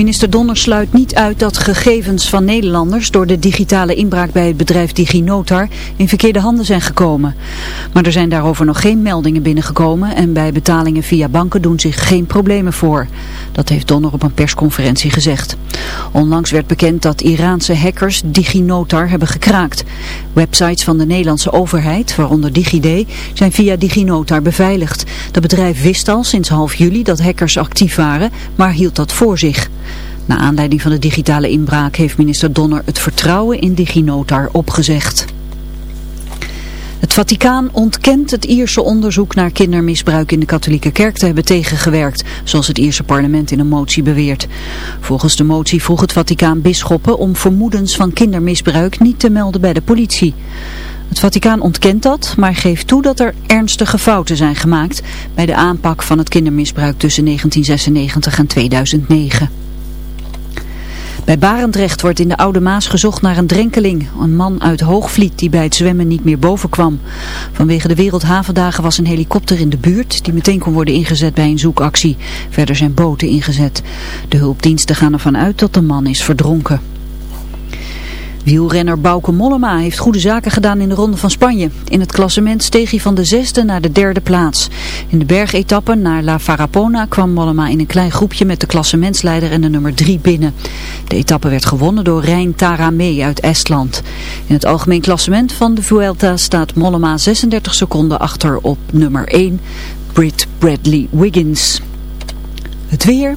Minister Donner sluit niet uit dat gegevens van Nederlanders door de digitale inbraak bij het bedrijf DigiNotar in verkeerde handen zijn gekomen. Maar er zijn daarover nog geen meldingen binnengekomen en bij betalingen via banken doen zich geen problemen voor. Dat heeft Donner op een persconferentie gezegd. Onlangs werd bekend dat Iraanse hackers DigiNotar hebben gekraakt. Websites van de Nederlandse overheid, waaronder DigiD, zijn via DigiNotar beveiligd. Dat bedrijf wist al sinds half juli dat hackers actief waren, maar hield dat voor zich. Na aanleiding van de digitale inbraak heeft minister Donner het vertrouwen in DigiNotar opgezegd. Het Vaticaan ontkent het Ierse onderzoek naar kindermisbruik in de katholieke kerk te hebben tegengewerkt, zoals het Ierse parlement in een motie beweert. Volgens de motie vroeg het Vaticaan bisschoppen om vermoedens van kindermisbruik niet te melden bij de politie. Het Vaticaan ontkent dat, maar geeft toe dat er ernstige fouten zijn gemaakt bij de aanpak van het kindermisbruik tussen 1996 en 2009. Bij Barendrecht wordt in de Oude Maas gezocht naar een drenkeling, een man uit Hoogvliet die bij het zwemmen niet meer boven kwam. Vanwege de Wereldhavendagen was een helikopter in de buurt die meteen kon worden ingezet bij een zoekactie. Verder zijn boten ingezet. De hulpdiensten gaan ervan uit dat de man is verdronken. Wielrenner Bauke Mollema heeft goede zaken gedaan in de Ronde van Spanje. In het klassement steeg hij van de zesde naar de derde plaats. In de bergetappe naar La Farapona kwam Mollema in een klein groepje met de klassementsleider en de nummer drie binnen. De etappe werd gewonnen door Rijn Taramee uit Estland. In het algemeen klassement van de Vuelta staat Mollema 36 seconden achter op nummer 1, Brit Bradley Wiggins. Het weer.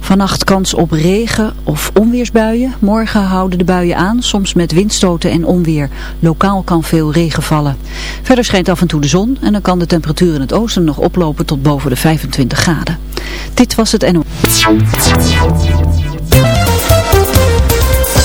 Vannacht kans op regen of onweersbuien. Morgen houden de buien aan, soms met windstoten en onweer. Lokaal kan veel regen vallen. Verder schijnt af en toe de zon en dan kan de temperatuur in het oosten nog oplopen tot boven de 25 graden. Dit was het NO.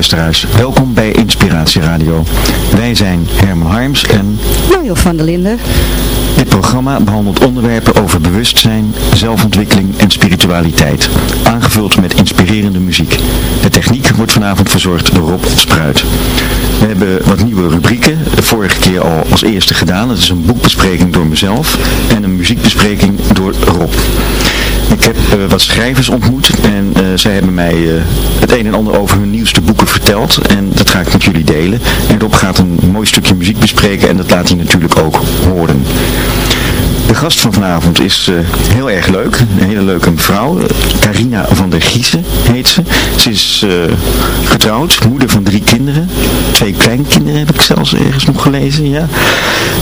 Luisteraars, welkom bij Inspiratie Radio. Wij zijn Herman Harms en Mario van der Linden. dit programma behandelt onderwerpen over bewustzijn, zelfontwikkeling en spiritualiteit. Aangevuld met inspirerende muziek. De techniek wordt vanavond verzorgd door Rob Spruit. We hebben wat nieuwe rubrieken, de vorige keer al als eerste gedaan. Dat is een boekbespreking door mezelf en een muziekbespreking door Rob. Ik heb eh, wat schrijvers ontmoet en eh, zij hebben mij eh, het een en ander over hun nieuwste boeken verteld. En dat ga ik met jullie delen. En Rob gaat een mooi stukje muziek bespreken en dat laat hij natuurlijk ook horen. De gast van vanavond is eh, heel erg leuk. Een hele leuke mevrouw. Eh, Carina van der Giezen heet ze. Ze is eh, getrouwd, moeder van drie kinderen. Twee kleinkinderen heb ik zelfs ergens nog gelezen. Ja.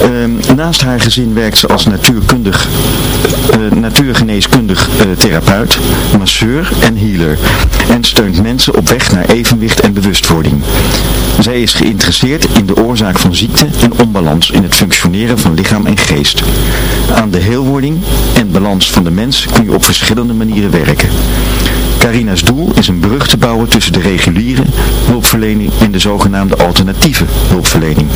Ehm, naast haar gezin werkt ze als natuurkundig, eh, natuurgeneeskundig eh, therapeut, masseur en healer. En steunt mensen op weg naar evenwicht en bewustwording. Zij is geïnteresseerd in de oorzaak van ziekte en onbalans in het functioneren van lichaam en geest. Aan de heelwording en balans van de mens kun je op verschillende manieren werken. Carina's doel is een brug te bouwen tussen de reguliere hulpverlening en de zogenaamde alternatieve hulpverlening.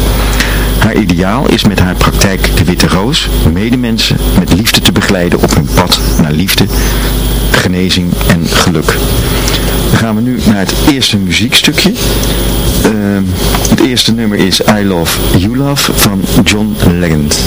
Haar ideaal is met haar praktijk De Witte Roos medemensen met liefde te begeleiden op hun pad naar liefde, genezing en geluk. Dan gaan we nu naar het eerste muziekstukje. Ehm, het eerste nummer is I Love You Love van John Legend.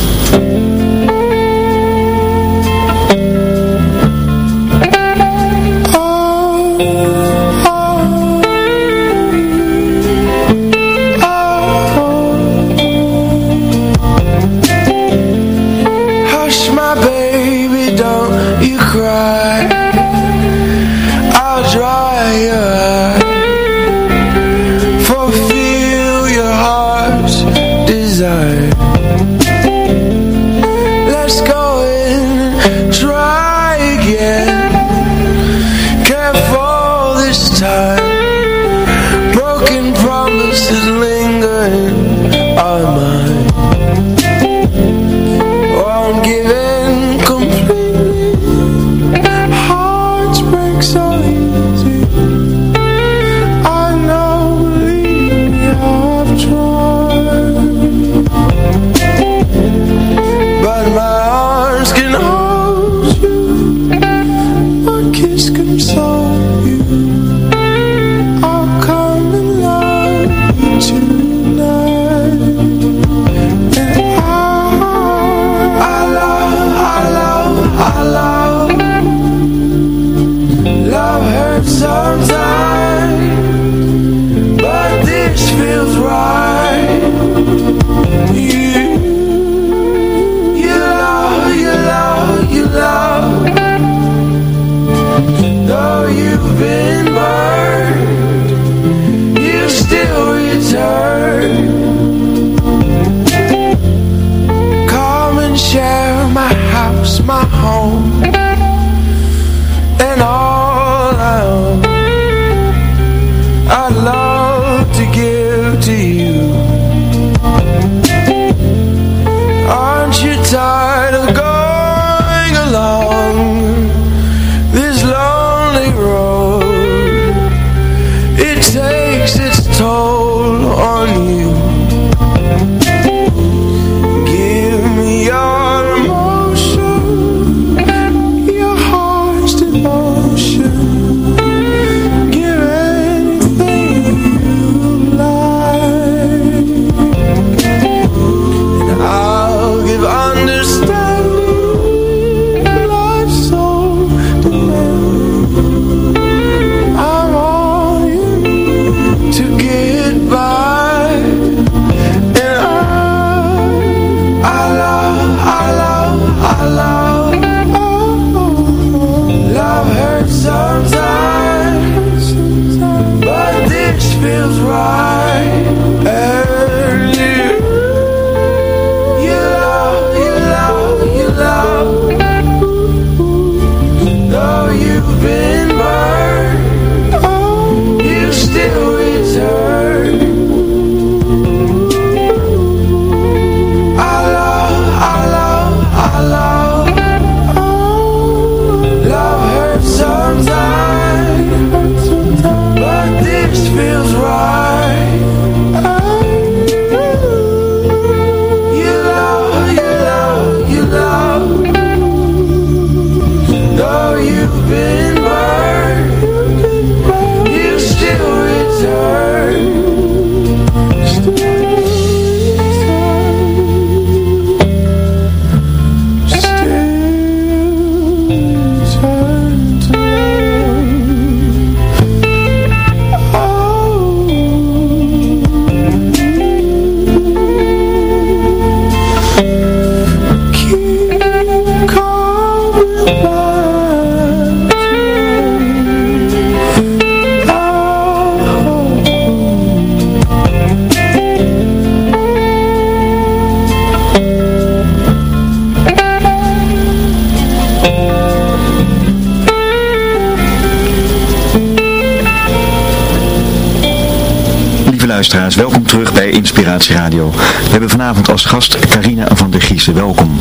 Luisteraars, welkom terug bij Inspiratie Radio. We hebben vanavond als gast Carina van der Giezen. Welkom.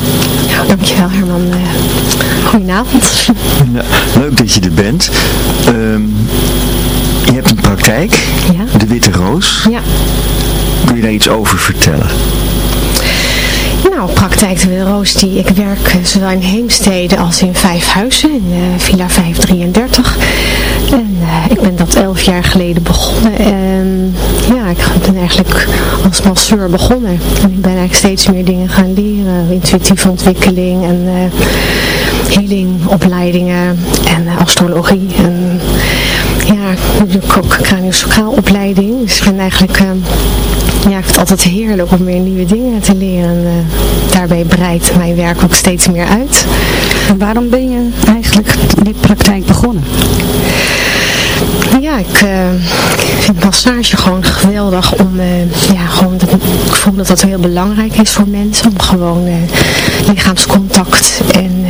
Dankjewel Herman. Uh, goedenavond. Nou, leuk dat je er bent. Ehm, je hebt een praktijk, Ja. de Witte Roos. Ja. Kun je daar iets over vertellen? Nou, praktijk de Witte Roos, die, ik werk eh, zowel in Heemstede als in Vijfhuizen, in eh, Villa 533. En eh, ik ben dat elf jaar geleden begonnen. En ja, ik ben eigenlijk als masseur begonnen. En ik ben eigenlijk steeds meer dingen gaan leren. Intuïtieve ontwikkeling en eh healingopleidingen en eh, astrologie. En ja, ik ook craniosacraal opleiding. Dus ik ben eigenlijk... ja, vind het altijd heerlijk om weer nieuwe dingen te leren. En, daarbij breidt mijn werk ook steeds meer uit. En waarom ben je eigenlijk die praktijk begonnen? Ja, ik, eh, vind massage gewoon geweldig om, eh, ja, gewoon dat, ik voel dat dat heel belangrijk is voor mensen. Om gewoon eh, lichaamscontact en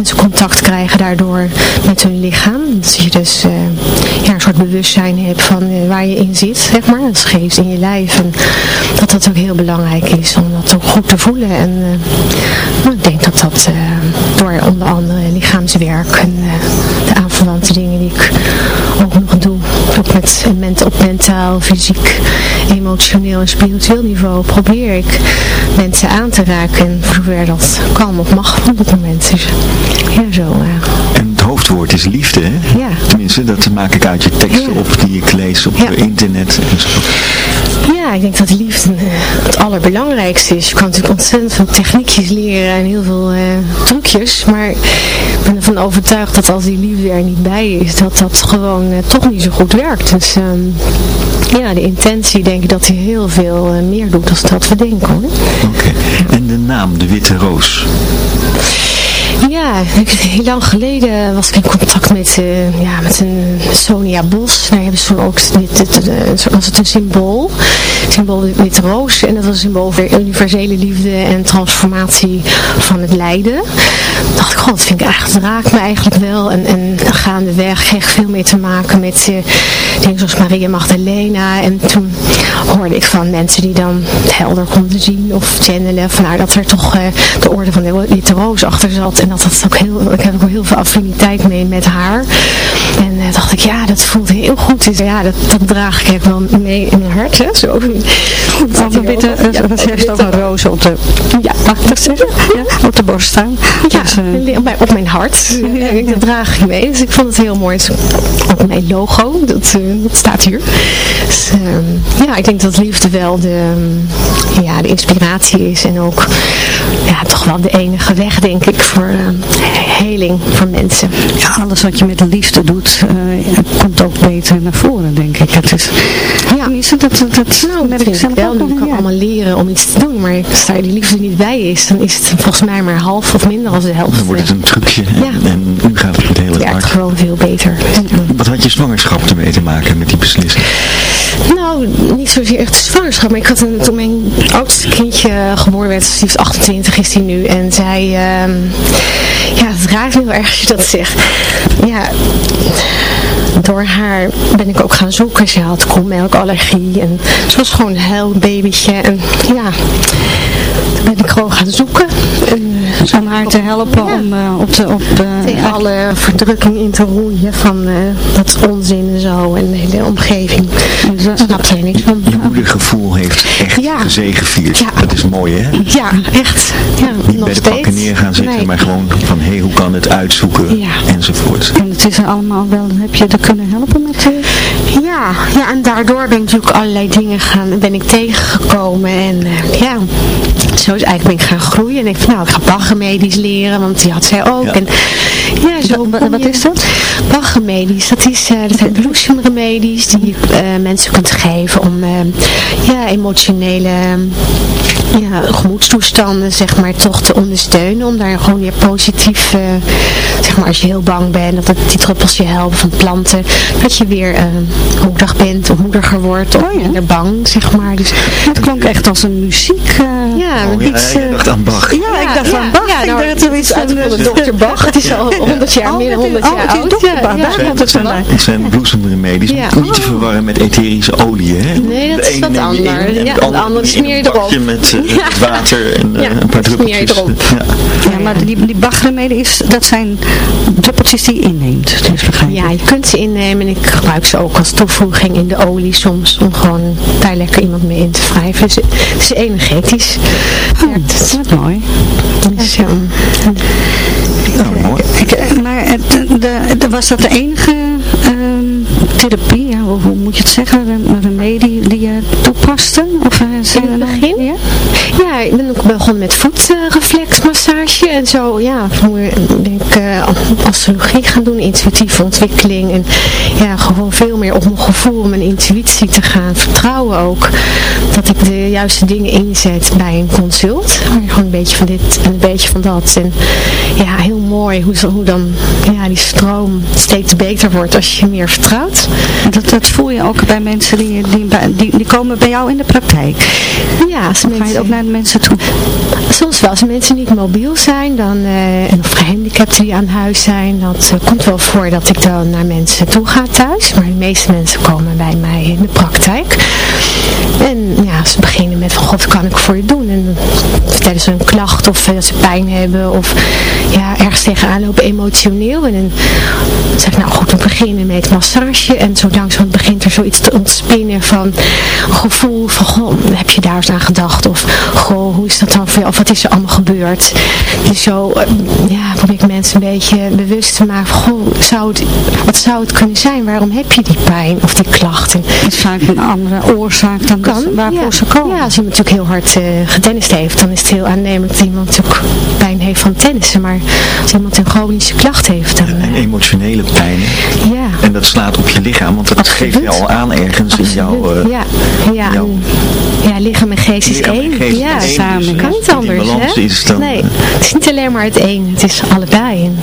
mensen contact krijgen daardoor met hun lichaam. Dat je dus eh, ja, een soort bewustzijn hebt van eh, waar je in zit, zeg maar. Dat geeft in je lijf. En dat dat ook heel belangrijk is om dat ook goed te voelen. En eh, nou, ik denk dat dat door onder andere lichaamswerk en de aanverwante dingen die ik ook nog doe. Ook met, ment- op mentaal, fysiek, emotioneel en spiritueel niveau probeer ik mensen aan te raken. En voor zover dat kan of mag op moment. Dus ja, zo. eh, En het hoofdwoord is liefde, hè? Ja. Tenminste, dat maak ik uit je teksten Ja. op die ik lees op Ja. internet en zo. Ja, ik denk dat liefde eh, het allerbelangrijkste is. Je kan natuurlijk ontzettend veel techniekjes leren en heel veel eh, trucjes. Maar ik ben ervan overtuigd dat als die liefde er niet bij is, dat dat gewoon eh, toch niet zo goed werkt. Dus ehm, ja, de intentie denk ik dat hij heel veel meer doet dan dat we denken. Oké. En de naam, de Witte Roos. Ja, heel lang geleden was ik in contact met, eh, ja, met een Sonia Bos. Daar hebben ze toen ook, dit, dit, eh, was het een symbool, symbool witte roos. En dat was een symbool voor universele liefde en transformatie van het lijden. dacht ik, god, dat vind ik eigenlijk, raakt me eigenlijk wel. En, en gaandeweg kreeg veel meer te maken met eh, dingen zoals Maria Magdalena. En toen hoorde ik van mensen die dan helder konden zien of channelen. Van, nou, dat er toch de orde van de witte roos achter zat. Dat dat ook heel, ik heb ook heel veel affiniteit mee met haar. En eh, dacht ik, ja, dat voelt heel goed. Dus ja, dat, dat draag ik echt wel mee in mijn hart. Hè, zo. Of een witte, ook een roos op de, Ja? Ja, op de borst staan. Ja, Dus, eh, op mijn- op hart. Ja, dat draag ik mee. Dus ik vond het heel mooi. Is ook mijn logo. Dat, eh, dat staat hier. Dus, ehm, ja, ik denk dat liefde wel de, ja, de inspiratie is. En ook ja, toch wel de enige weg, denk ik, voor heling voor mensen. ja, alles wat je met de liefde doet, eh, komt ook beter naar voren, denk ik. Het is, Ja. Dat, dat, dat Nou, merk ik zelf wel. ook Je kan ja. allemaal leren om iets te doen. Maar als daar die liefde niet bij is, dan is het volgens mij maar half of minder dan de helft. Dan wordt het een trucje en, Ja. en nu gaat het heel Het hard. gewoon veel beter. Wat had je zwangerschap ermee te maken met die beslissing? Nou, niet zozeer echt zwangerschap, maar ik had een, toen mijn oudste kindje geboren werd, die is 28 is hij nu, en zij, ehm, ja, het raakt me heel erg als je dat zegt. Ja, door haar ben ik ook gaan zoeken. Ze had koelmelkallergie en ze was gewoon een huilbabytje en ja, toen ben ik gewoon gaan zoeken. En, eh, Om haar te helpen Ja. om eh, op de... Op, eh, tegen alle verdrukking in te roeien van eh, dat onzin en zo en de hele omgeving. zo- Snap je er niks van. Je moedergevoel heeft echt Ja. gezegevierd. Ja. Dat is mooi, hè? Ja, echt. Ja, Niet nog bij de steeds. pakken neer gaan zitten, Nee. maar gewoon van, hé, hoe kan het uitzoeken, Ja. enzovoort. En het is er allemaal wel, heb je er kunnen helpen met... eh, Ja, ja, en daardoor ben ik natuurlijk allerlei dingen gaan, ben ik tegengekomen en eh, ja, zo is eigenlijk ben ik gaan groeien en ik van nou, ik ga baggermedisch leren, want die had zij ook. Ja. En ja, zo wat je- is dat? Baggermedisch, dat, is, eh, dat zijn bloesemremedies die je mensen kunt geven om ja, emotionele ja, gemoedstoestanden zeg maar toch te ondersteunen. Om daar gewoon weer positief, eh, zeg maar als je heel bang bent, dat het, die druppels je helpen van planten. Dat je weer uh, moedig bent of moediger wordt of minder bang zeg maar. Dus, Het klonk echt als een muziek. eh, ja, Oh, iets, eh, dacht aan Bach. Ja, ik dacht aan Bach. Ja, Ik nou, dacht er iets uit van, van eh, dokter Bach. Het is al 100 jaar, Oh, meer dan het is- 100 oh, jaar het is oud. dokter Ja, Bach, ja. daar komt het vandaan. Het zijn bloesemremedies. Ja. Niet te verwarren met etherische olie, hè? Nee, dat De is ene wat je anders. en Ja, de de andere smeer je een erop. bakje met, eh, met water en eh, Ja, een paar druppeltjes. erop. Ja. Ja, maar die, die Bachremeden, is, dat zijn druppeltjes die je inneemt. Dus begrijp Ja, je kunt ze innemen en ik gebruik ze ook als toevoeging in de olie soms om gewoon daar lekker iemand mee in te wrijven. Ze, het is energetisch. Oh, werkt het. wat mooi. Dus, ja, Nou, mooi. Ik, eh, maar het, de, de- was dat de enige ehm, therapie, ja, hoe, hoe moet je het zeggen, een remedie Of, zijn In het begin? Ja? Ja, ik ben ook begonnen met voetreflexmassage en zo, ja, toen ben ik uh, astrologie gaan doen, intuïtieve ontwikkeling en ja, gewoon veel meer op mijn gevoel, mijn intuïtie te gaan vertrouwen ook, dat ik de juiste dingen inzet bij een consult, waar je gewoon een beetje van dit en een beetje van dat en ja, heel mooi hoe, hoe dan ja, die stroom steeds beter wordt als je meer vertrouwt. Dat, dat voel je ook bij mensen die, die, die, die komen bij jou in de praktijk. Ja, als Ga je mensen- ook naar de Soms wel, als mensen niet mobiel zijn dan, eh, en of gehandicapten die aan huis zijn, dat eh, komt wel voor dat ik dan naar mensen toe ga thuis. Maar de meeste mensen komen bij mij in de praktijk. En ja, ze beginnen met van, god, kan ik voor je doen? En vertellen ze een klacht of eh, dat ze pijn hebben of ja, ergens tegenaan lopen emotioneel. En dan zeg ik, nou goed, we beginnen met massage. En zo langzaam begint er zoiets te ontspinnen van gevoel van, goh, heb je daar eens aan gedacht? Of, goh, hoe is dat dan voor jou? Of wat is er allemaal gebeurd? Dus zo, eh, ja, probeer ik mensen een beetje bewust te maken van, goh, zou het, wat zou het kunnen zijn? Waarom heb je die pijn of die klachten? Het is vaak een andere oorzaak dan Kan, waarvoor ja. ze komen. Ja, als iemand natuurlijk heel hard uh, getennist heeft, dan is het heel aannemelijk dat iemand natuurlijk pijn heeft van tennissen. Maar als iemand een chronische klacht heeft, dan... En emotionele pijn. Ja. En dat slaat op je lichaam, want dat Absoluut. geeft je al aan ergens in jouw... eh, ja, ja, jouw- ja, lichaam en geest is Lichaam één. geest ja, is één, samen. dus, eh, kan niet het anders, hè? is, dan, nee, eh, het is niet alleen maar het een, het is allebei. En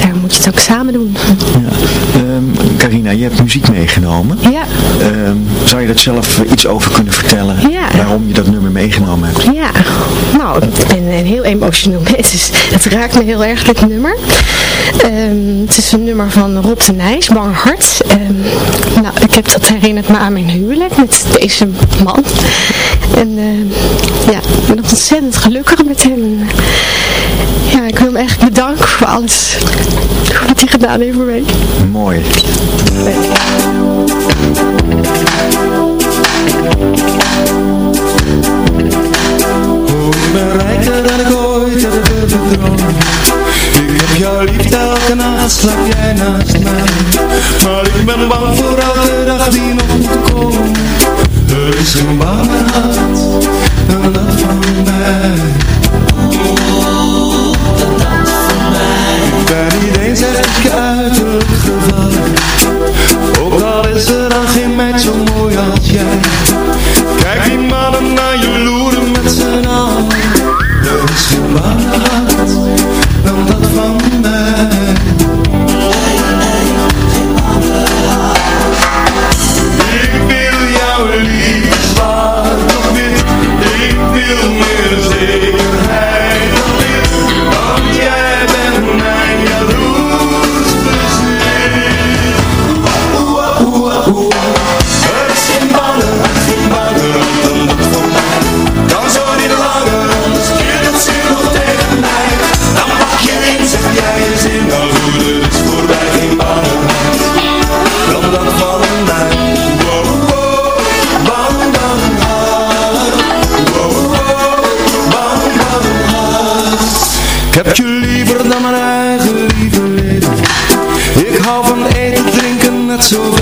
daar moet je het ook samen doen. Ja. Ehm, Carina, je hebt muziek meegenomen. Ja, Ehm, zou je dat zelf iets over kunnen vertellen? Ja. Waarom je dat nummer meegenomen hebt? ja. Nou, ik ben een heel emotioneel mens, dus het raakt me heel erg, dit nummer. Ehm, het is een nummer van Rob de Nijs, Bang Hart. Ehm, nou, ik heb dat herinnert me aan mijn huwelijk met deze man. En ehm, ja, ik ben nog ontzettend gelukkig met hem. Ja, ik wil hem echt bedanken voor alles wat hij gedaan heeft voor mij. Mooi. Ik ben rijker dan ik ooit heb durven dromen Ik heb jou lief, elke nacht slaap jij naast mij. Maar ik ben bang voor elke dag die nog moet komen. Er is geen banger hart dan dat van mij. Ben niet eens echt uiterlijk gevallen Ook al is er dan geen meid zo mooi Ik heb je liever dan mijn eigen lieve leven? Ik hou van eten, drinken, net zoveel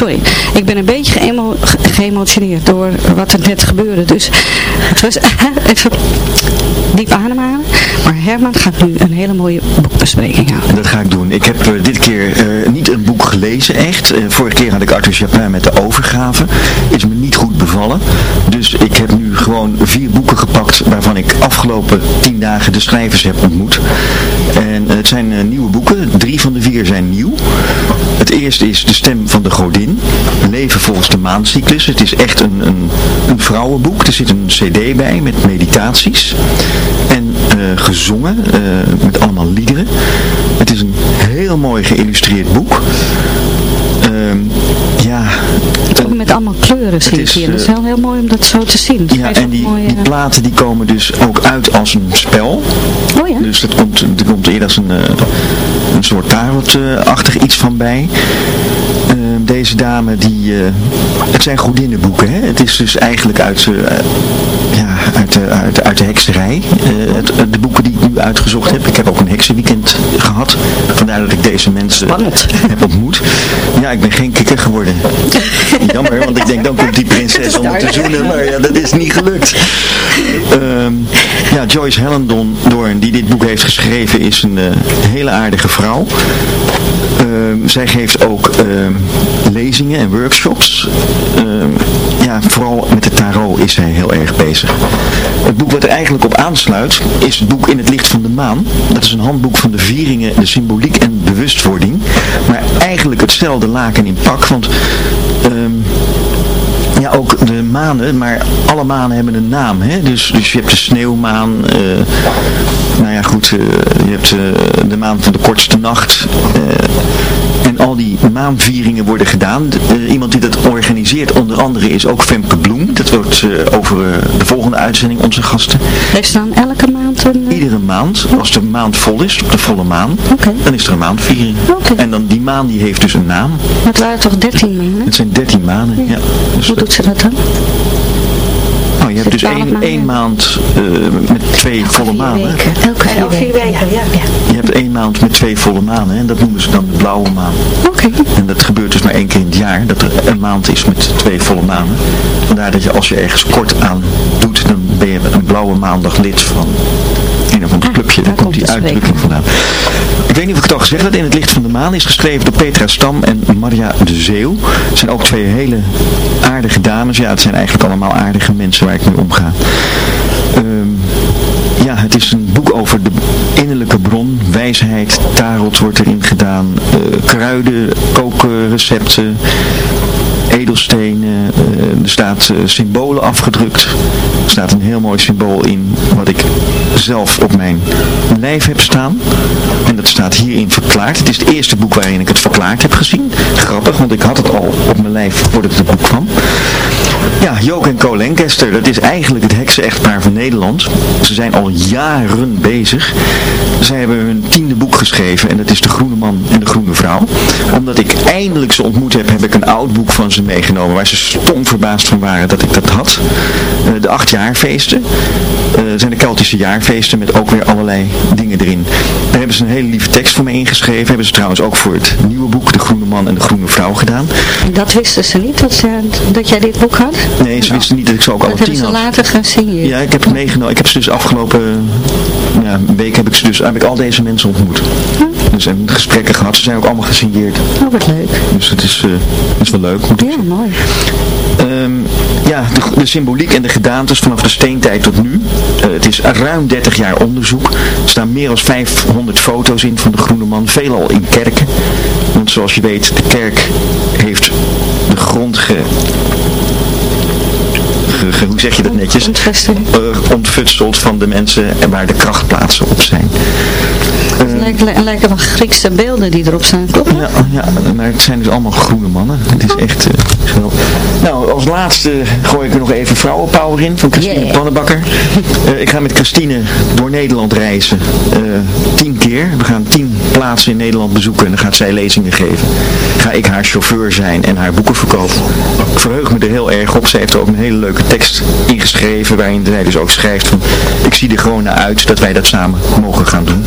sorry, ik ben een beetje geëmo- ge- geëmotioneerd door wat er net gebeurde. Dus het was even diep ademhalen. Maar Herman gaat nu een hele mooie boekbespreking houden. Dat ga ik doen. Ik heb eh, dit keer eh, niet een boek gelezen, echt. Eh, vorige keer had ik Arthur Chapin met de overgave. Is goed bevallen. Dus ik heb nu gewoon vier boeken gepakt waarvan ik afgelopen tien dagen de schrijvers heb ontmoet. En het zijn eh, nieuwe boeken. Drie van de vier zijn nieuw. Het eerste is De Stem van de Godin. Leven volgens de maancyclus. Het is echt een, een, een vrouwenboek. Er zit een cd bij met meditaties. En eh, gezongen eh, met allemaal liederen. Het is een heel mooi geïllustreerd boek. Ook met allemaal kleuren zie ik. Dat is eh, wel heel mooi om dat zo te zien. Ja, en die, mooie- die platen die komen dus ook uit als een spel. Oh ja? Dus dat komt, er komt eerder als een, eh, een soort tarotachtig iets van bij. Deze dame die, eh, het zijn godinnenboeken hè. Het is dus eigenlijk uit, eh, ja, uit, de, uit, uit de hekserij. Eh, het, de boeken die ik nu uitgezocht heb. Ik heb ook een heksenweekend gehad. Vandaar dat ik deze mensen heb ontmoet. Ja, ik ben geen kikker geworden. Jammer, want ik denk dan komt die prinses om te zoenen. Maar ja, dat is niet gelukt. Ehm, ja, Joyce Hellendon Doorn, die dit boek heeft geschreven, is een eh, hele aardige vrouw. Ehm, zij geeft ook ehm, lezingen en workshops. Ehm, ja, vooral met de tarot is zij heel erg bezig. Het boek wat er eigenlijk op aansluit is het boek In het licht van de maan. Dat is een handboek van de vieringen, de symboliek en bewustwording. Maar eigenlijk hetzelfde laken in pak, want... ehm, ja, ook de manen, maar alle manen hebben een naam. Hè? Dus, dus je hebt de sneeuwmaan, eh, nou ja goed, eh, je hebt eh, de maan van de kortste nacht. En al die maanvieringen worden gedaan. Iemand die dat organiseert onder andere is ook Femke Bloem. Dat wordt eh, over eh, de volgende uitzending onze gasten. Heeft dan elke maand een... eh, Iedere maand, als de maand vol is, op de volle maan, Oké. dan is er een maandviering. En dan die maan die heeft dus een naam. Het waren toch 13 maanden? Het zijn 13 maanden. Ja. Dus Hoe doet ze dat dan? Dus één, één maand eh, met twee volle maanden. Elke vier, weken. ja. Je hebt één maand met twee volle maanden en dat noemen ze dan de blauwe maan. Oké. En dat gebeurt dus maar één keer in het jaar, dat er een maand is met twee volle maanden. Vandaar dat je als je ergens kort aan doet, dan ben je een blauwe maandag lid van een of ander clubje. Daar daar komt die uitdrukking vandaan. Ik weet niet of ik het al gezegd heb, In het licht van de maan is geschreven door Petra Stam en Maria de Zeeuw. Het zijn ook twee hele aardige dames. Ja, het zijn eigenlijk allemaal aardige mensen waar ik mee omga. Ehm, ja, het is een boek over de innerlijke bron, wijsheid, tarot wordt erin gedaan, eh, kruiden, kookrecepten, edelstenen, eh, er staat eh, symbolen afgedrukt. Er staat een heel mooi symbool in wat ik zelf op mijn lijf heb staan. En dat staat hierin verklaard. Het is het eerste boek waarin ik het verklaard heb gezien. Grappig, want ik had het al op mijn lijf voordat het boek kwam. Ja, Joke en Co Lancaster, dat is eigenlijk het heksen-echtpaar van Nederland. Ze zijn al jaren bezig. Zij hebben hun tiende boek geschreven en dat is De Groene Man en de Groene Vrouw. Omdat ik eindelijk ze ontmoet heb, heb ik een oud boek van ze meegenomen waar ze stom verbaasd van waren dat ik dat had. Eh, de acht jaarfeesten. Eh, zijn de Keltische jaarfeesten met ook weer allerlei dingen erin. Daar hebben ze een hele lieve tekst voor me ingeschreven. Hebben ze trouwens ook voor het nieuwe boek De Groene Man en de Groene Vrouw gedaan. Dat wisten ze niet, dat, ze, dat jij dit boek had? Nee, ze wisten niet dat ik ze ook alle Dat hebben tien ze had. later gesigneerd. Ja, ik heb het meegenomen. Ik heb ze dus afgelopen ja, week heb ik ze dus heb ik al deze mensen ontmoet. Dus en gesprekken gehad. Ze zijn ook allemaal gesigneerd. Oh, wat leuk. Dus het is, eh, is wel leuk. Moet Ja, mooi. Ehm, ja, de, de symboliek en de gedaantes vanaf de steentijd tot nu. Eh, het is ruim 30 jaar onderzoek. Er staan meer dan 500 foto's in van de Groene Man. Veelal in kerken. Want zoals je weet, de kerk heeft de grond ge... hoe zeg je dat netjes? Eh, ontfutseld van de mensen en waar de krachtplaatsen op zijn. Het lijken, het lijken wel Griekse beelden die erop staan, klopt? Ja, ja, maar het zijn dus allemaal groene mannen. Het is echt... eh, Nou, als laatste gooi ik er nog even vrouwenpower in van Christine Yeah. Pannenbakker. Eh, ik ga met Christine door Nederland reizen. eh, tien keer. We gaan tien plaatsen in Nederland bezoeken en dan gaat zij lezingen geven. Ga ik haar chauffeur zijn en haar boeken verkopen. Ik verheug me er heel erg op. Ze heeft er ook een hele leuke tekst ingeschreven waarin zij dus ook schrijft van ik zie er gewoon naar uit dat wij dat samen mogen gaan doen.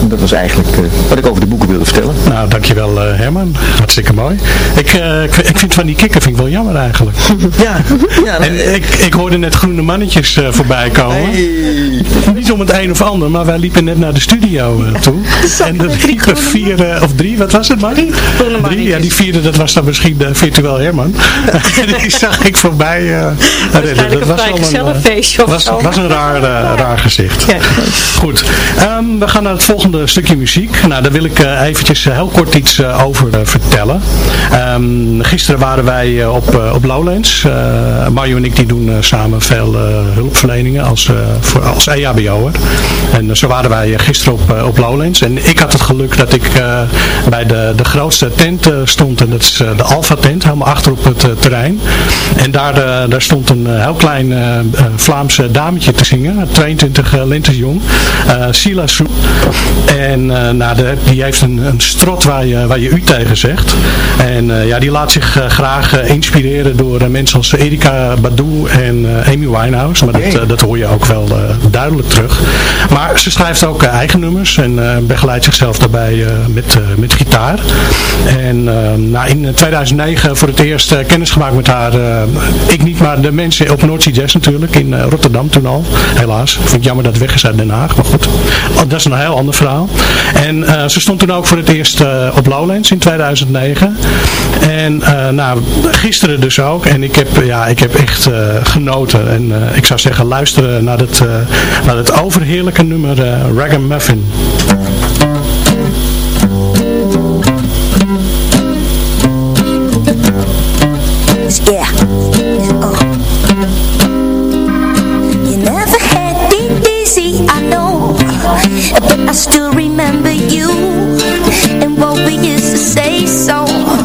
En dat was eigenlijk eh, wat ik over de boeken wilde vertellen. Nou, dankjewel eh, Herman. Hartstikke mooi. Ik, eh, ik, ik vind van die kikker vind ik wel jammer eigenlijk. Ja, ja en ik, ik hoorde net groene mannetjes eh, voorbij komen. Niet om het een of ander, maar wij liepen net naar de studio eh, toe. en er liepen vier, eh, of drie, wat was het maar? Drie ja, die vierde, dat was dan misschien de virtueel Herman. die zag ik voorbij. Dat was wel een, feestje of was, was een raar, raar gezicht. Goed, Ehm, we gaan naar het volgende stukje muziek. Nou, daar wil ik eventjes heel kort iets over vertellen. Ehm, gisteren waren wij eh, op, eh, op Lowlands. Eh, Mario en ik die doen samen veel hulpverleningen als, voor, als EHBO'er. En zo waren wij gisteren op, op Lowlands. En ik had het geluk dat ik bij de, de grootste tent stond. En dat is de Alpha tent, helemaal achter op het terrein. En daar, daar stond een heel klein Vlaamse dametje te zingen. 22 uh, lentes jong. Sila Soe. En nou, de, die heeft een, een strot waar je, waar je u tegen zegt. En ja, die laat zich graag eh, inspireren door eh, mensen als Erika Badu en eh, Amy Winehouse. Maar dat, dat hoor je ook wel duidelijk terug. Maar ze schrijft ook eigen nummers en begeleidt zichzelf daarbij met, met gitaar. En nou, in 2009 voor het eerst kennis gemaakt met haar. ik niet, maar de mensen op Noordzee Jazz natuurlijk. In Rotterdam toen al. Helaas. Vind ik jammer dat het weg is uit Den Haag. Maar goed. Oh, dat is een heel ander verhaal. En ze stond toen ook voor het eerst op Lowlands in 2009. En eh, nou, gisteren dus ook. En ik heb, ja, ik heb echt eh, genoten. En eh, ik zou zeggen, luisteren naar het, eh, naar het overheerlijke nummer eh Ragamuffin. Yeah. Oh. Never had it easy, I know. But I still remember you and what we used to say so.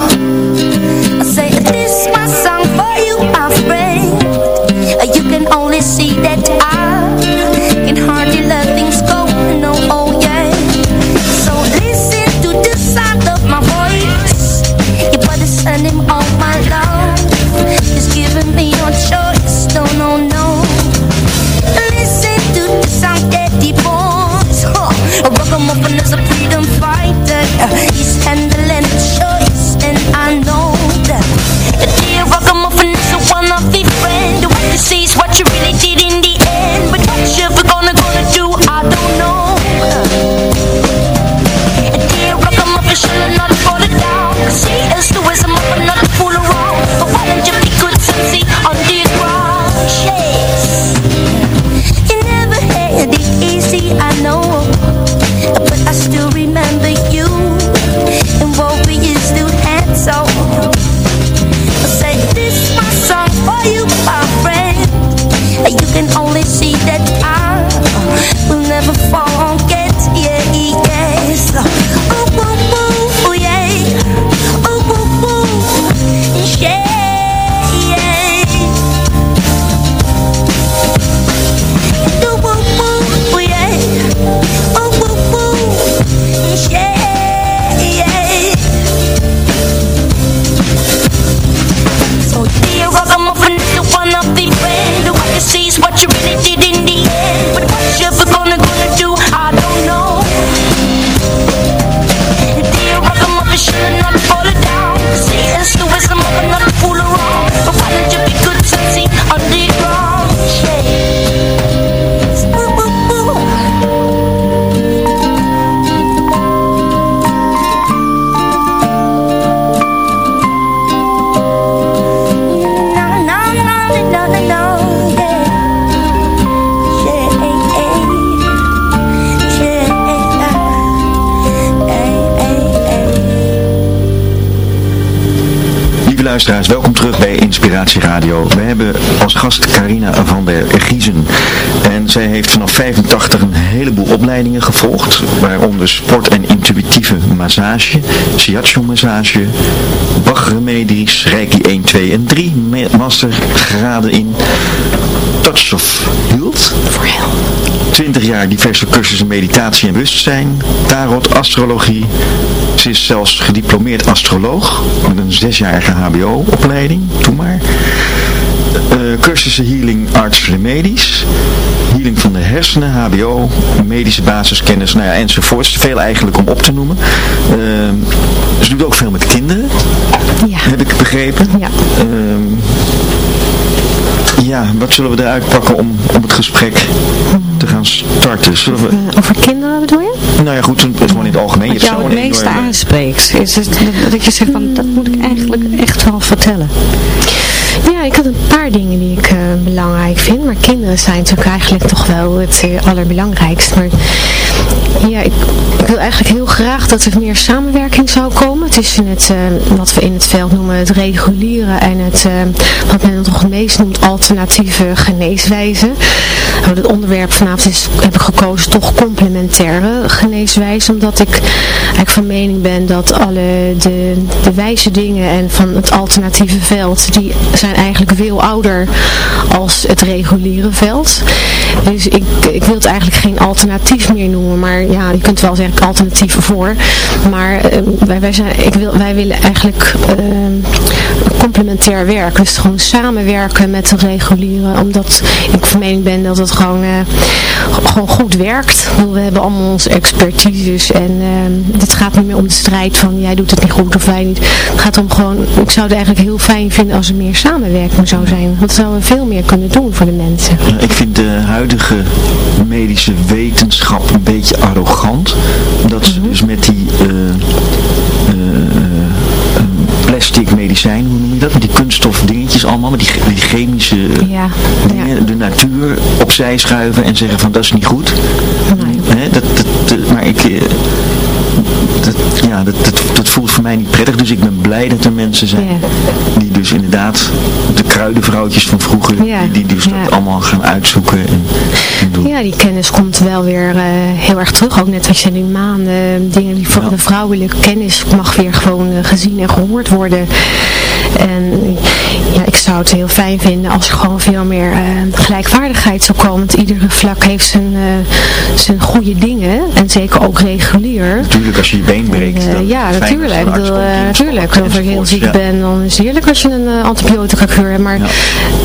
Carina van der Giezen. En zij heeft vanaf 85 een heleboel opleidingen gevolgd, waaronder sport- en intuïtieve massage, shiatsu massage, Bach-remedies, Reiki 1, 2 en 3, ma- mastergraden in Touch of Health. 20 jaar diverse cursussen meditatie en bewustzijn, tarot, astrologie. Ze is zelfs gediplomeerd astroloog met een zesjarige hbo-opleiding, toen maar. Eh, cursussen healing arts remedies, healing van de hersenen, hbo, medische basiskennis, nou ja, enzovoorts. Veel eigenlijk om op te noemen. Eh, ze doet ook veel met kinderen, Ja. heb ik begrepen. Ja. Ehm, ja, wat zullen we eruit pakken om, om het gesprek te gaan starten? Zullen we... Eh, over kinderen bedoel je? Nou ja, goed, het is gewoon in het algemeen. Wat jou het meeste enorme- aanspreekt. Is het, dat- dat je zegt van, dat moet ik eigenlijk echt wel vertellen. Ja, ik had een paar dingen die ik eh, belangrijk vind. Maar kinderen zijn natuurlijk eigenlijk toch wel het eh, allerbelangrijkste. Maar ja, ik, wil eigenlijk heel graag dat er meer samenwerking zou komen tussen het, eh, wat we in het veld noemen het regulieren en het, eh, wat men toch het meest noemt alternatieve geneeswijzen. Nou, het onderwerp vanavond is, heb ik gekozen toch complementaire geneeswijze, omdat ik eigenlijk van mening ben dat alle de, de wijze dingen en van het alternatieve veld, die zijn eigenlijk veel ouder als het reguliere veld. Dus ik, ik wil het eigenlijk geen alternatief meer noemen, maar ja, je kunt wel zeggen alternatief voor. Maar eh, wij, wij, zijn, ik wil, wij willen eigenlijk eh, complementair werken. Dus gewoon samenwerken met de reguliere, omdat ik van mening ben dat het gewoon, eh, gewoon goed werkt. We hebben allemaal onze expertises en eh, het gaat niet meer om de strijd van jij doet het niet goed of wij niet. Het gaat om gewoon, ik zou het eigenlijk heel fijn vinden als er meer samenwerking zou zijn. Want zouden we veel meer kunnen doen voor de mensen. Ik vind de huidige medische wetenschap een beetje arrogant. Dat ze dus met die eh, eh, eh, plastic medicijn, hoe noem je dat? Met die kunststof dingetjes allemaal, met die, die chemische Ja, dingen, de natuur opzij schuiven en zeggen van dat is niet goed. Hè, dat, dat, dat- maar ik... dat, ja, dat, dat, mij niet prettig, dus ik ben blij dat er mensen zijn die dus inderdaad de kruidenvrouwtjes van vroeger, Ja, die, die dus dat allemaal gaan uitzoeken en, en doen. Ja, die kennis komt wel weer eh, heel erg terug. Ook net als je nu maanden dingen die voor de vrouwelijke kennis mag weer gewoon eh, gezien en gehoord worden. En ja, ik zou het heel fijn vinden als er gewoon veel meer eh, gelijkwaardigheid zou komen. Want iedere vlak heeft zijn, eh, zijn goede dingen. En zeker ook regulier. Natuurlijk, als je je been breekt. Eh, ja, natuurlijk. Bedoel, eh, natuurlijk. stopt Als ik heel ziek ja. ben, dan is het heerlijk als je een eh, antibiotica kuur hebt. Maar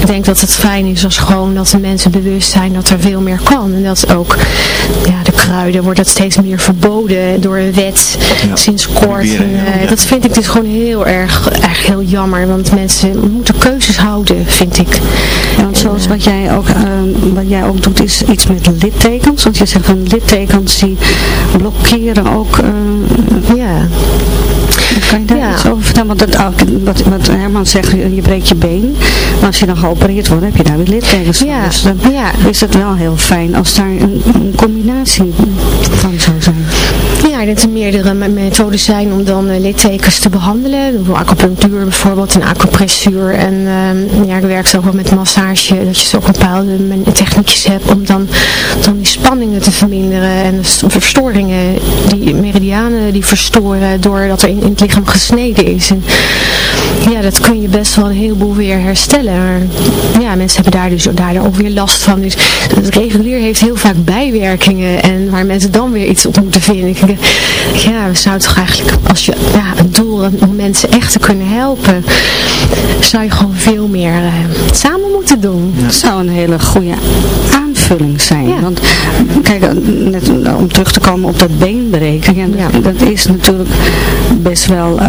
ik denk dat het fijn is als gewoon dat de mensen bewust zijn dat er veel meer kan. En dat ook ja, de kruiden wordt dat steeds meer verboden door een wet Ja. sinds kort. En, ja. eh, Dat vind ik dus gewoon heel erg, erg heel jammer. Want mensen moeten keuzes houden, vind ik. Ja, want zoals wat jij, ook, wat jij ook doet is iets met littekens. Want je zegt van littekens die blokkeren ook. eh, ja. Kan je daar Ja. iets over vertellen? Want dat, wat, wat Herman zegt, je breekt je been. Maar als je dan geopereerd wordt, heb je daar weer littekens van. Ja. Dus dan is het wel heel fijn als daar een, een combinatie van zou zijn. Denk dat er meerdere me- methodes zijn om dan eh, littekens te behandelen. Acupunctuur bijvoorbeeld en acupressuur. En ehm, ja, ik werk ook wel met massage. Dat je ook bepaalde techniekjes hebt om dan, dan die spanningen te verminderen. En verstoringen, die meridianen die verstoren doordat er in, het lichaam gesneden is. Ja, dat kun je best wel een heleboel weer herstellen. Maar ja, mensen hebben daar dus daardoor ook weer last van. Dus het regulier heeft heel vaak bijwerkingen. En waar mensen dan weer iets op moeten vinden. Ik denk, ja, we zouden toch eigenlijk, als je ja, een doel om mensen echt te kunnen helpen, zou je gewoon veel meer eh, samen moeten doen. Dat zou een hele goede zijn. Want kijk, net om terug te komen op dat beenbreken. Ja, dat, dat is natuurlijk best wel, eh,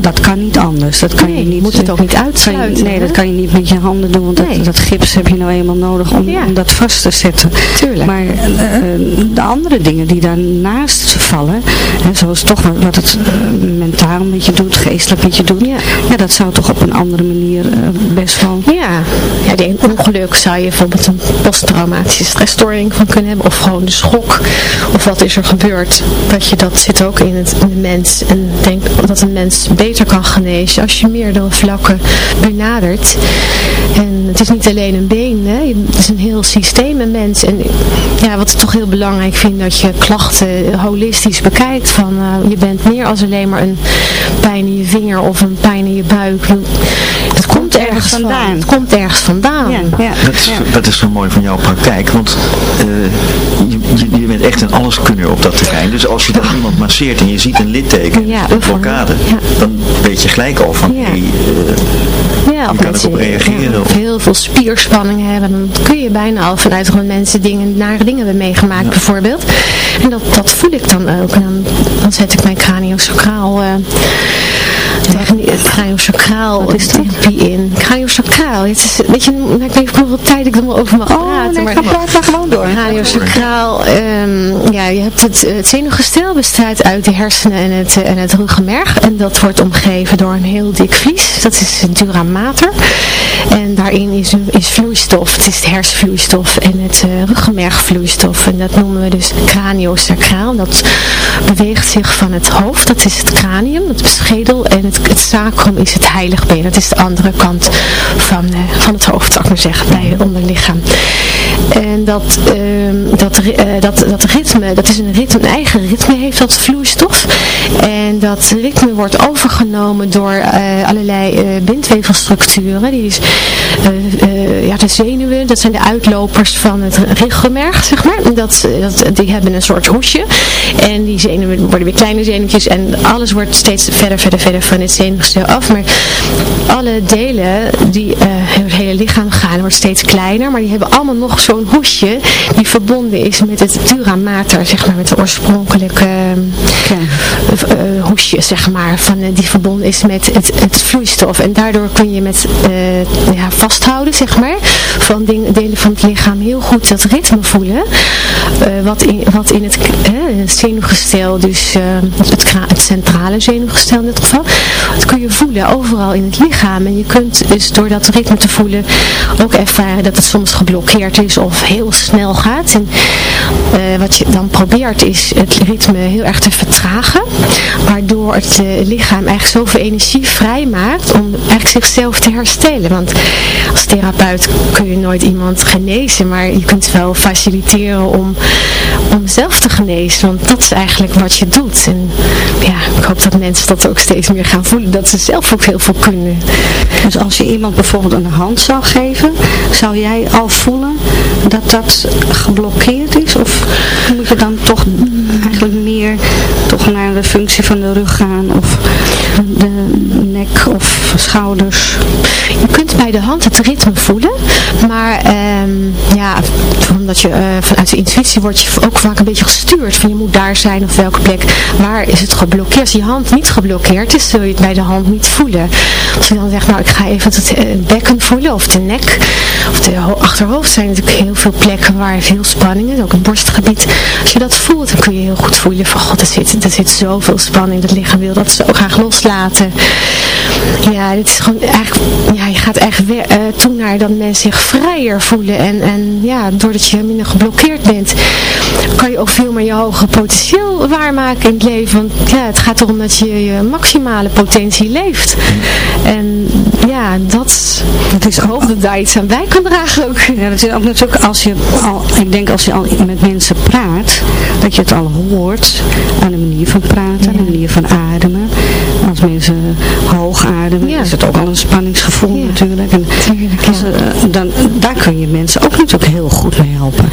dat kan niet anders. Dat kan je niet, moet het ook niet kan je- uitsluiten, nee, hè? dat kan je niet met je handen doen. Want dat, Nee. dat gips heb je nou eenmaal nodig om, om dat vast te zetten. Tuurlijk. Maar eh, de andere dingen die daarnaast vallen, hè, zoals toch wat, het eh, mentaal met je doet, geestelijk met je doet. Ja. dat zou toch op een andere manier best wel... Ja, ja ongeluk zou je bijvoorbeeld een posttrauma stressstoring van kunnen hebben. Of gewoon de schok. Of wat is er gebeurd. Dat, je, dat zit ook in, het, in de mens. En denk dat een mens beter kan genezen als je meerdere vlakken benadert. En het is niet alleen een been. Hè. Het is een heel systeem, een mens. En ja, wat ik toch heel belangrijk vind, dat je klachten holistisch bekijkt. Van, eh, je bent meer als alleen maar een pijn in je vinger of een pijn in je buik. Komt ergens vandaan. Het komt ergens vandaan. Dat, is, dat is zo mooi van jouw praktijk, want eh, je, je, je bent echt een alleskunner op dat terrein. Dus als je dan iemand masseert en je ziet een litteken, een blokkade, dan weet je gelijk al van, hey, eh, Ja, je of je reageren. ja, of heel veel spierspanning hebben. Dan kun je bijna al vanuit gewoon mensen dingen, nare dingen hebben meegemaakt bijvoorbeeld. En dat, dat voel ik dan ook. En dan, dan zet ik mijn craniosacraal uh, craniosacraal therapie in. Craniosacraal. Het is, weet je, ik weet niet hoeveel tijd ik er maar over mag praten. nee, maar ga praat maar gewoon door. Craniosacraal, ehm, ja, je hebt het, het zenuwgestel bestaat uit de hersenen en het, en het ruggenmerg. En dat wordt omgeven door een heel dik vlies. Dat is het dura mater. En daarin is, is vloeistof. Het is de hersenvloeistof en het eh, ruggenmergvloeistof. En dat noemen we dus craniosacraal. Dat beweegt zich van het hoofd. Dat is het cranium, de schedel. En het, het sacrum is het heiligbeen. Dat is de andere kant van, eh, van het hoofd, zou ik maar zeggen, bij het onderlichaam. En dat, ehm, dat, eh, dat, dat ritme, dat is een ritme, een eigen ritme heeft dat vloeistof. En dat ritme wordt overgenomen door eh, allerlei bindweefselstructuren. Die is, ja, de zenuwen, dat zijn de uitlopers van het ruggenmerg, zeg maar. Dat, dat, die hebben een soort hoesje. En die zenuwen worden weer kleine zenuwtjes. En alles wordt steeds verder, verder, verder van het zenuwgestel af. Maar alle delen die eh, het hele lichaam gaan, wordt steeds kleiner. Maar die hebben allemaal nog zo'n hoesje die verbonden is met het dura mater, zeg maar, met de oorspronkelijke eh, hoesje, zeg maar, van, eh, die verbonden is met het, het vloeistof. En daardoor kun je met ja, vasthouden, zeg maar, van ding- delen van het lichaam heel goed dat ritme voelen. Wat, in, wat in het, het zenuwgestel, dus eh, het, het centrale zenuwgestel in dit geval, dat kun je voelen overal in het lichaam. En je kunt dus door dat ritme te voelen ook ervaren dat het soms geblokkeerd is of heel snel gaat. En eh, wat je dan probeert is het ritme heel erg te vertragen, waardoor het eh, lichaam eigenlijk zoveel energie vrijmaakt om eigenlijk zichzelf te herstellen. Want als therapeut kun je nooit iemand genezen, maar je kunt wel faciliteren om, om zelf te genezen. Want dat is eigenlijk wat je doet. En ja, ik hoop dat mensen dat ook steeds meer gaan voelen, dat ze zelf ook heel veel kunnen. Dus als je iemand bijvoorbeeld een hand zou geven, zou jij al voelen dat dat geblokkeerd is? Of moet je dan toch eigenlijk meer toch naar de functie van de rug gaan of de nek of schouders? Je kunt bij de hand het ritme voelen, maar ehm, ja, omdat je eh, vanuit de intuïtie word je ook vaak een beetje gestuurd van je moet daar zijn of welke plek. Waar is het geblokkeerd? Als je hand niet geblokkeerd is, zul je het bij de hand niet voelen. Als je dan zegt, nou ik ga even het eh, bekken voelen of de nek of de ho- achterhoofd zijn natuurlijk heel veel plekken waar veel spanning is, ook het borstgebied. Als je dat voelt, dan kun je heel goed voelen van god, er zit, er zit zoveel spanning, dat lichaam wil dat zo graag loslaten. Ja, dit is gewoon eigenlijk, ja, je gaat echt weer, toe naar dat mensen zich vrijer voelen. En, en ja, doordat je minder geblokkeerd bent, kan je ook veel meer je hoge potentieel waarmaken in het leven. Want ja, het gaat erom dat je je maximale potentie leeft. En ja, dat, Het is ik hoop dat daar iets aan bij kan dragen ook. Ja, dat is ook natuurlijk als je al, ik denk als je al met mensen praat, dat je het al hoort aan de manier van praten, aan de manier van ademen. Mensen hoog ademen, is het ook al een spanningsgevoel natuurlijk. En eh, dan, daar kun je mensen ook natuurlijk heel goed mee helpen.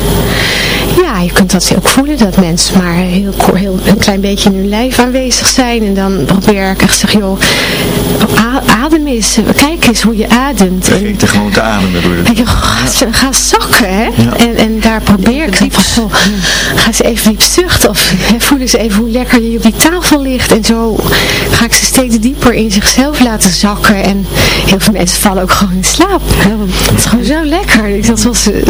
Ja, je kunt dat ook voelen, dat mensen maar heel, heel een klein beetje in hun lijf aanwezig zijn. En dan probeer ik echt zeggen, joh, adem eens, kijk eens hoe je ademt. Vergeet er gewoon te ademen door en je ga, ga zakken, hè. Ja. En, en daar probeer ik van, goh, ga eens even diep zuchten. Of hè, voel eens even hoe lekker je op die tafel ligt. En zo ga ik ze steeds dieper in zichzelf laten zakken. En heel veel mensen vallen ook gewoon in slaap. Het is gewoon zo lekker. Ik dacht, zoals ze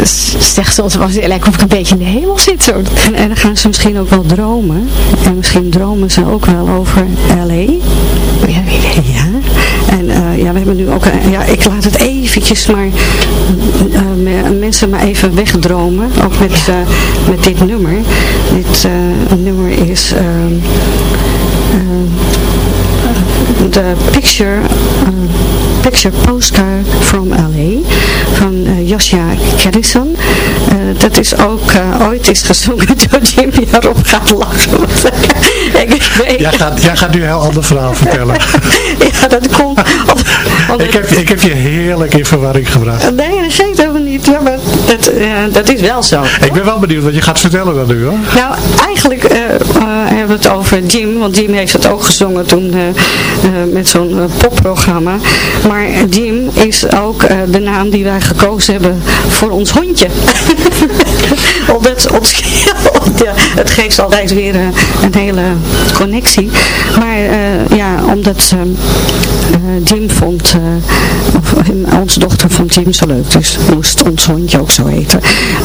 zegt soms, was het lijkt of ik een beetje de hemel zit. Zo. En, en dan gaan ze misschien ook wel dromen. En misschien dromen ze ook wel over L.A. Ja. Ja. En eh, ja, we hebben nu ook, een- ja, ik laat het eventjes maar eh, me- mensen maar even wegdromen, ook met, eh, met dit nummer. Dit eh, nummer is ehm, eh, de Picture, eh, Picture Postcard from LA van Joshua Carrison. Eh, dat is ook eh, ooit is gezongen door Jim Jarop gaat lachen. ik weet, Jij gaat, jij gaat nu een heel ander verhaal vertellen. ja, dat komt. ik, heb, ik heb je heerlijk in verwarring gebracht. Nee, dat zeg ik helemaal niet. Ja, maar dat, eh, dat is wel zo. Ik ben wel benieuwd wat je gaat vertellen dan nu hoor. Nou, eigenlijk eh, eh, hebben we het over Jim, want Jim heeft het ook gezongen toen eh, met zo'n popprogramma. Maar Jim is ook de naam die wij gekozen hebben voor ons hondje. Omdat ons, ja, het geeft altijd weer een hele connectie. Maar ja, omdat Jim vond, onze dochter vond Jim zo leuk, dus moest ons hondje ook zo heten.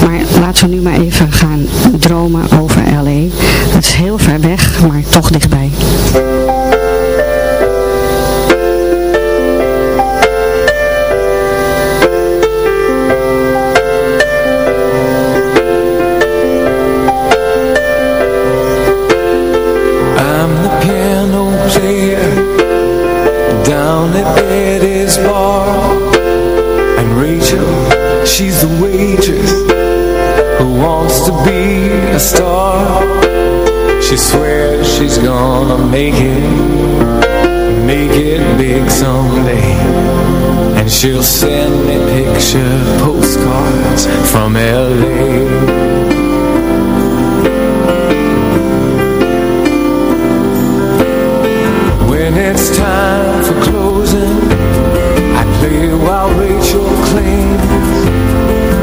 Maar laten we nu maar even gaan dromen over L.A. Het is heel ver weg, maar toch dichtbij. She swears she's gonna make it, make it big someday And she'll send me picture postcards from L.A. When it's time for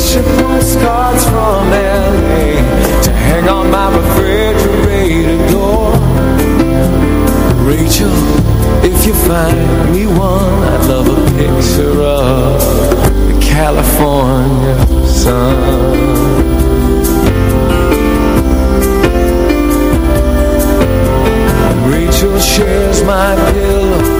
Picture postcards from LA To hang on my refrigerator door. Rachel, if you find me one I'd love a picture of the California sun. Rachel shares my pillow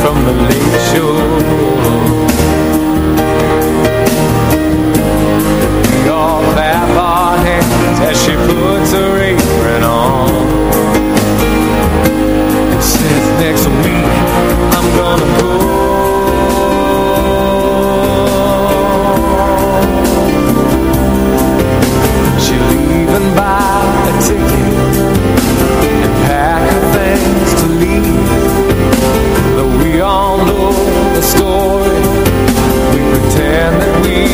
from the lake shore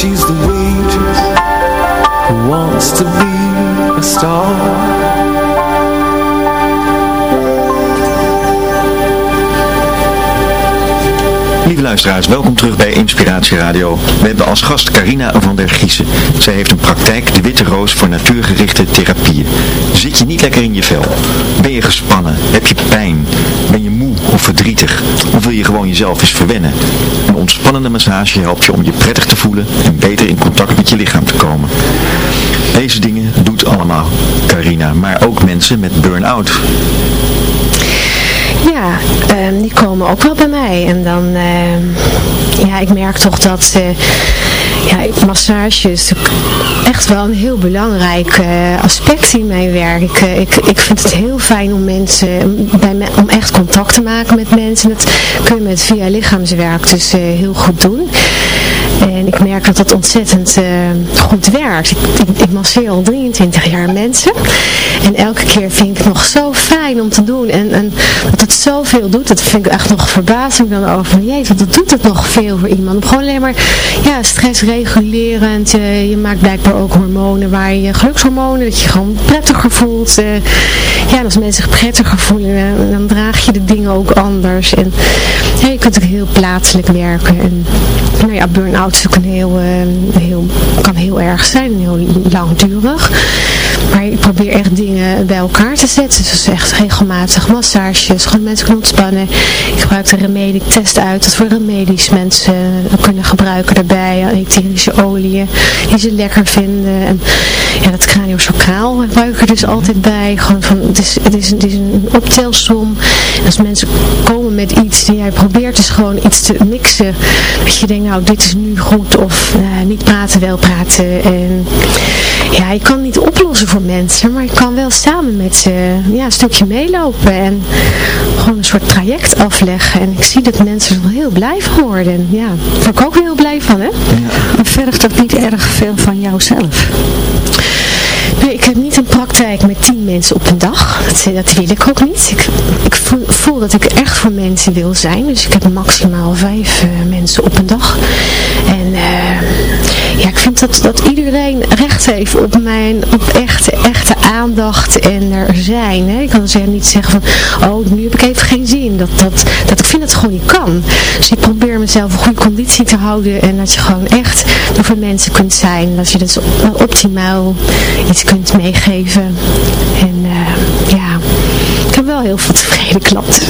She's the waitress who wants to be a star Lieve luisteraars, welkom terug bij Inspiratie Radio. We hebben als gast Carina van der Giesen. Zij heeft een praktijk, de Witte Roos, voor natuurgerichte therapieën. Zit je niet lekker in je vel? Ben je gespannen? Heb je pijn? Ben je moe? Of verdrietig? Of wil je gewoon jezelf eens verwennen? Een ontspannende massage helpt je om je prettig te voelen en beter in contact met je lichaam te komen. Deze dingen doet allemaal Carina, maar ook mensen met burn-out. Ja, ehm, die komen ook wel bij mij. En dan, ehm, ja, ik merk toch dat, eh, ja, massage is echt wel een heel belangrijk eh, aspect in mijn werk. Ik, eh, ik, ik vind het heel fijn om mensen, bij me, om echt contact te maken met mensen. Dat kun je met via lichaamswerk dus eh, heel goed doen. En ik merk dat dat ontzettend eh, goed werkt. Ik, ik, masseer al 23 jaar mensen. En elke keer vind ik het nog zo fijn om te doen. En, en dat het zoveel doet, dat vind ik echt nog verbazing dan over. Jezus, dat doet het nog veel voor iemand. Gewoon alleen maar ja, stressregulerend. eh, je maakt blijkbaar ook hormonen waar je gelukshormonen, dat je gewoon prettiger voelt. eh. ja, als mensen zich prettiger voelen, dan draag je de dingen ook anders. En je kunt ook heel plaatselijk werken. En nou ja, burn-out is heel, eh, heel, kan heel erg zijn, heel langdurig. Maar ik probeer echt dingen bij elkaar te zetten. Dus echt regelmatig massages, gewoon mensen kunnen ontspannen. Ik gebruik de remedie, ik test uit wat voor remedies mensen kunnen gebruiken daarbij. Etherische oliën die ze lekker vinden. En ja, dat craniosacraal gebruik ik er dus altijd bij. Gewoon van, het, is, het, is, het is een optelsom. En als mensen komen met iets die jij probeert dus gewoon iets te mixen. Dat je denkt, nou dit is nu goed of eh, niet praten, wel praten. En ja, je kan niet oplossen voor mensen, maar je kan wel samen met ze ja, een stukje meelopen en gewoon een soort traject afleggen. En ik zie dat mensen er wel heel blij van worden. En ja, daar word ik ook heel blij van, hè? Maar vergt dat niet erg veel van jouzelf? Ik heb niet een praktijk met tien mensen op een dag. Dat, wil ik ook niet. Ik, voel dat ik echt voor mensen wil zijn. Dus ik heb maximaal vijf eh, mensen op een dag. En eh, ja, ik vind dat, dat iedereen recht heeft op mijn op echte, echte aandacht en er zijn. Hè. Ik kan dus niet zeggen van, oh, nu heb ik even geen zin. Dat, dat, dat ik vind dat het gewoon niet kan. Dus ik probeer mezelf een goede conditie te houden en dat je gewoon echt voor mensen kunt zijn. Dat je dus op- optimaal iets kunt meegeven. En eh, ja, wel heel veel tevreden klanten.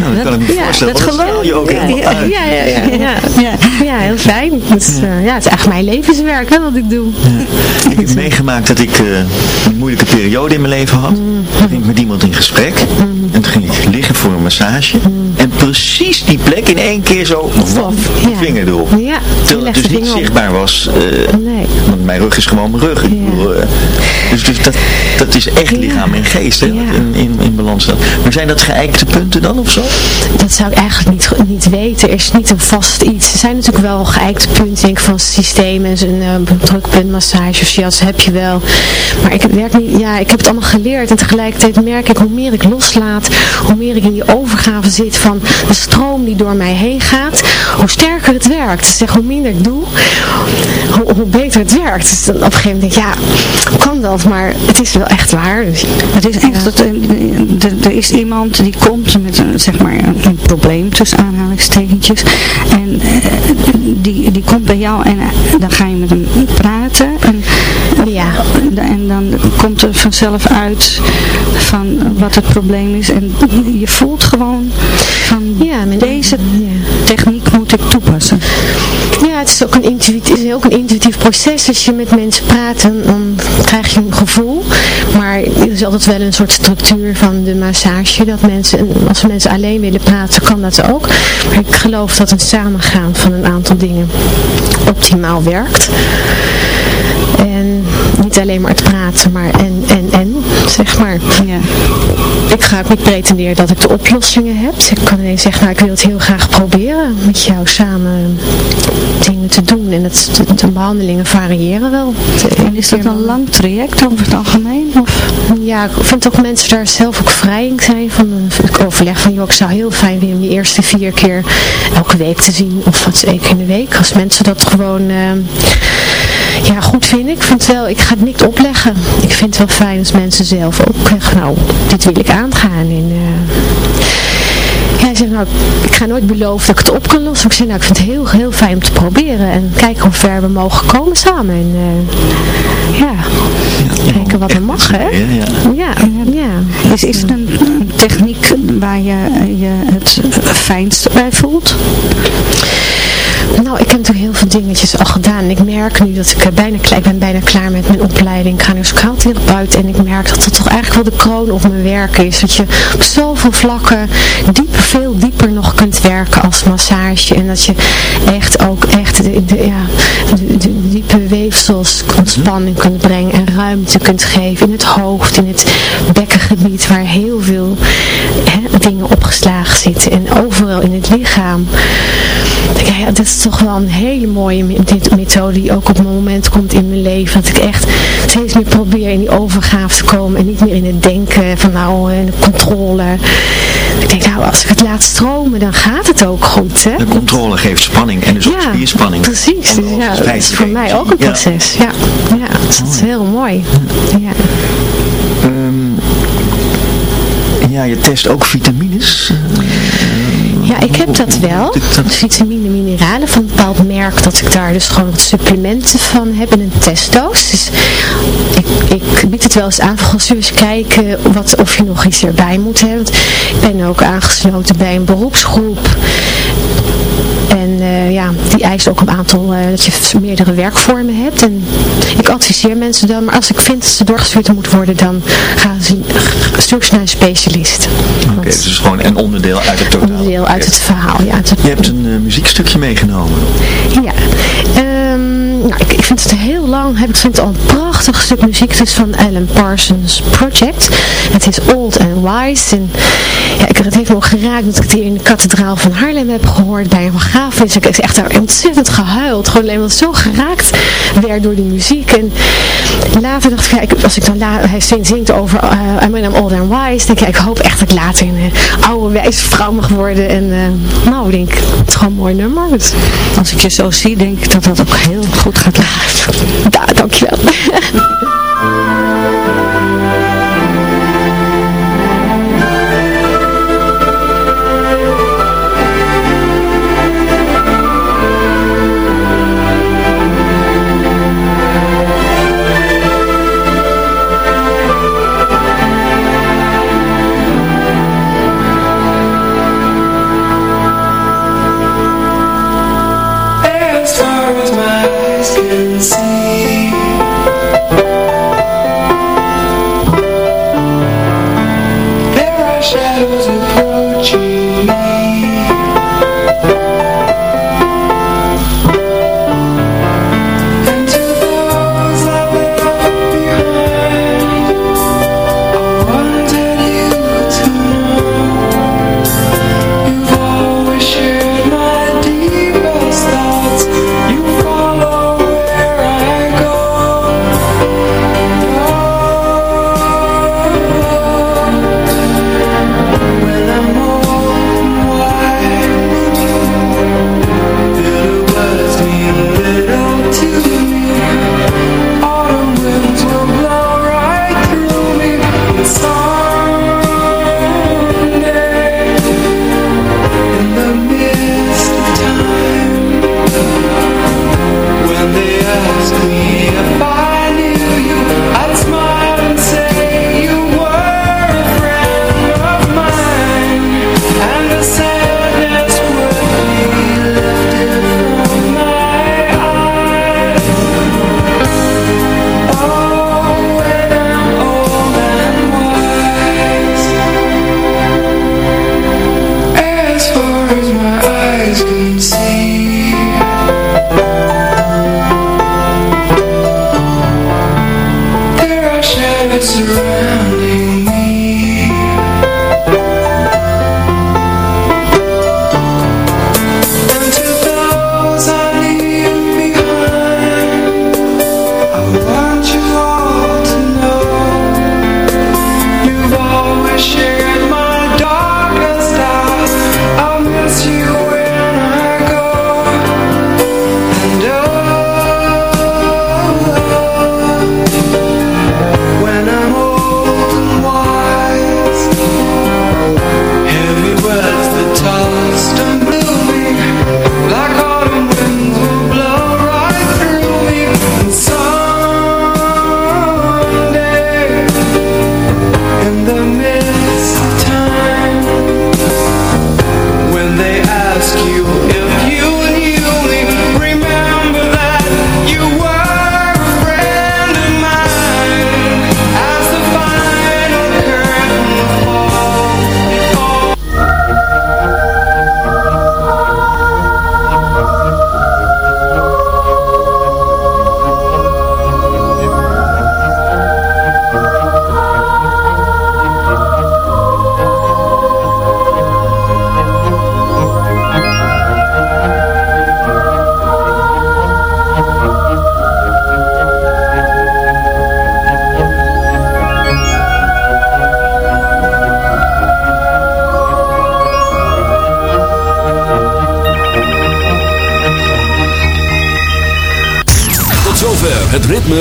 Nou, dat kan ik me Ja, voorstellen. dat dat geloof je ook ja, helemaal ja, ja, ja, ja, ja, ja, heel fijn. Dus, eh, ja, het is echt mijn levenswerk hè, wat ik doe. Ik heb meegemaakt dat ik eh, een moeilijke periode in mijn leven had. Toen ging ik met iemand in gesprek. En toen ging ik liggen voor een massage. En precies die plek in één keer zo, waf, die vinger erop. Ja, Terwijl het dus niet op. zichtbaar was. eh, Nee. Want mijn rug is gewoon mijn rug. Ik bedoel, dus dus dat, dat is echt lichaam en geest hè, in, in, in balans staat. Maar zijn dat geëikte punten dan of zo? Dat zou ik eigenlijk niet, niet weten. Er is niet een vast iets. Er zijn natuurlijk wel geëikte punten denk ik, van systemen. en Een uh, drukpuntmassage of jas heb je wel. Maar ik werk niet, ja, ik heb het allemaal geleerd. En tegelijkertijd merk ik hoe meer ik loslaat, hoe meer ik in die overgave zit van de stroom die door mij heen gaat, hoe sterker het werkt. Dus zeg, hoe minder ik doe, hoe, hoe beter het werkt. Dus dan op een gegeven moment denk ik, ja, hoe kan dat? Maar het is wel echt waar. Dus, Het is echt, dat, eh, er- er is iemand die komt met een, zeg maar, een, een probleem tussen aanhalingstekentjes. En eh, die, die komt bij jou en eh, dan ga je met hem praten. En, ja. en dan komt er vanzelf uit van wat het probleem is. En je voelt gewoon van deze techniek moet ik toepassen. Ja, het is ook een intuïtief, is ook een intuïtief proces. Als je met mensen praat, dan, dan krijg je een gevoel. Maar er is altijd wel een soort structuur van de massage. Dat mensen, als mensen alleen willen praten, kan dat ook. Maar ik geloof dat een samengaan van een aantal dingen optimaal werkt. En niet alleen maar het praten, maar en, en, en, zeg maar. Ja. Ik ga ook niet pretenderen dat ik de oplossingen heb. Ik kan alleen zeggen, nou, ik wil het heel graag proberen met jou samen dingen te doen. En het, de, de behandelingen variëren wel. En is dat een lang traject over het algemeen? Of? Ja, ik vind ook mensen daar zelf ook vrij in zijn. Van, eh, ik overleg van, joh, ik zou heel fijn vinden om die eerste vier keer elke week te zien. Of wat één keer in de week. Als mensen dat gewoon eh, ja, goed vinden. Ik vind wel, ik ga het niet opleggen. Ik vind het wel fijn als mensen zelf ook zeggen, nou, dit wil ik aangaan. En, eh, ja, zei, nou, ik ga nooit beloven dat ik het op kan lossen. Ik zei, nou, ik vind het heel, heel fijn om te proberen. En kijken hoe ver we mogen komen samen. En uh, ja, kijken wat er mag, hè. Ja, ja. ja. Is, is het een, een techniek waar je je het fijnst bij voelt? Nou, ik heb natuurlijk heel veel dingetjes al gedaan. Ik merk nu dat ik bijna klaar, ik ben bijna klaar met mijn opleiding therapeut. En ik merk dat het toch eigenlijk wel de kroon op mijn werk is. Dat je op zoveel vlakken diep, veel dieper nog kunt werken als massage. En dat je echt ook echt de, ja, de diepe weefsels ontspanning kunt brengen. En ruimte kunt geven in het hoofd, in het bekkengebied waar heel veel hè, dingen opgeslagen zitten. En overal in het lichaam. Ja, dat is toch wel een hele mooie methode die ook op een moment komt in mijn leven. Dat ik echt steeds meer probeer in die overgave te komen en niet meer in het denken van nou, in de controle. Ik denk nou, als ik het laat stromen, dan gaat het ook goed. Hè? De controle geeft spanning en dus ook spierspanning. Precies, dus ja, dat is voor mij ook een proces. Ja, ja, ja dat is heel mooi. Ja. Um, ja, je test ook vitamines. Ja, ik heb dat wel. Vitamine, mineralen van een bepaald merk. Dat ik daar dus gewoon wat supplementen van heb in een testdoos. Dus ik, ik bied het wel eens aan. Gewoon eens kijken wat, of je nog iets erbij moet hebben. Ik ben ook aangesloten bij een beroepsgroep. En uh, ja, die eist ook een aantal, uh, dat je meerdere werkvormen hebt. En ik adviseer mensen dan, maar als ik vind dat ze doorgestuurd moet worden, dan gaan ze, stuur ze naar een specialist. Oké, okay, dus gewoon een onderdeel uit het totaal. Onderdeel uit het verhaal, ja. Je hebt een uh, muziekstukje meegenomen. Ja, nou, ik, vind het heel lang, heb ik vind het al een prachtig stuk muziek. Het is van Alan Parsons Project. Het is Old and Wise. En ja, ik, het heeft me geraakt dat ik het hier in de kathedraal van Haarlem heb gehoord bij een begrafenis. Ik heb echt daar ontzettend gehuild. Gewoon alleen maar zo geraakt werd door die muziek. En later dacht ik, als ik dan hij zingt over uh, I mean, I'm old and wise, denk ik, ik hoop echt dat ik later een oude wijze vrouw mag worden. En uh, nou, ik denk, het is gewoon een mooi nummer. Dus. Als ik je zo zie, denk ik dat dat ook heel goed gaat dankjewel.